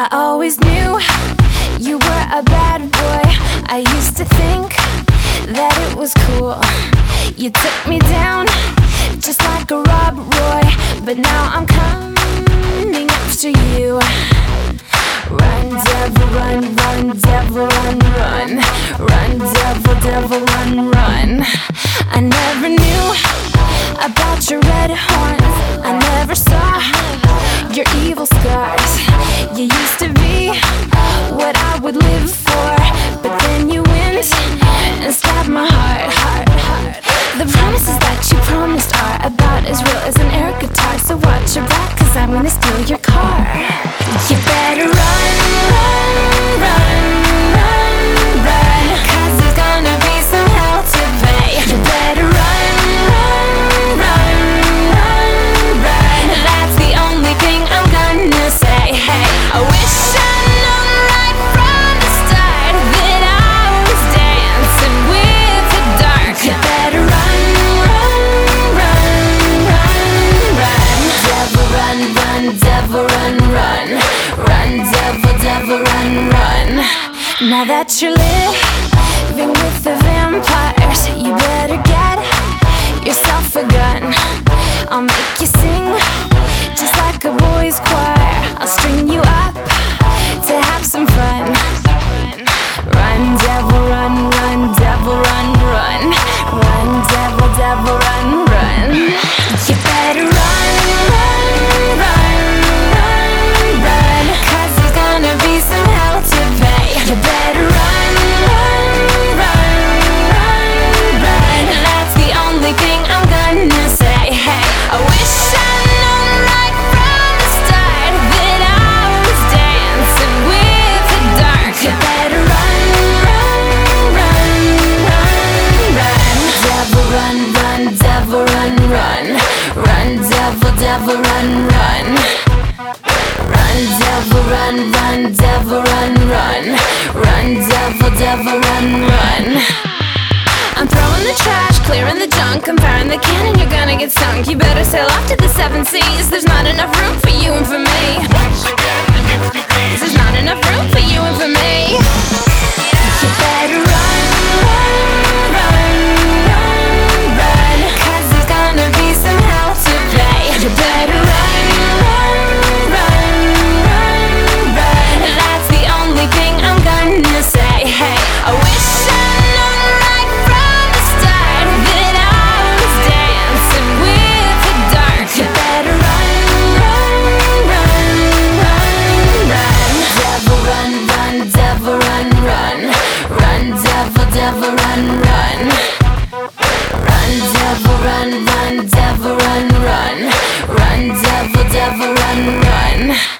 I always knew you were a bad boy. I used to think that it was cool. You took me down just like a Rob Roy, but now I'm coming after you. Run, devil, run, run, devil, run, run. Run, devil, devil, run, run. I never knew about your red horns. I never saw your evil scars. You used to be what I would live for, but then you went and stabbed my heart, heart, heart. The promises that you promised are about as real as an air guitar. So watch your back, cause I'm gonna steal Now that you're living with the vampires, you better get yourself a gun. I'll make you sing just like a boy's choir. Devil, run, run. Run, devil, run, run, devil, run, run. Run, devil, devil, run, run. I'm throwing the trash, clearing the junk, I'm firing the cannon, you're gonna get sunk. You better sail off to the seven seas. There's not enough room for you and for me. Run, devil run, run. Run, devil, devil run, run. Run, devil, run, run, devil, run, run. Run, devil, devil, run, run.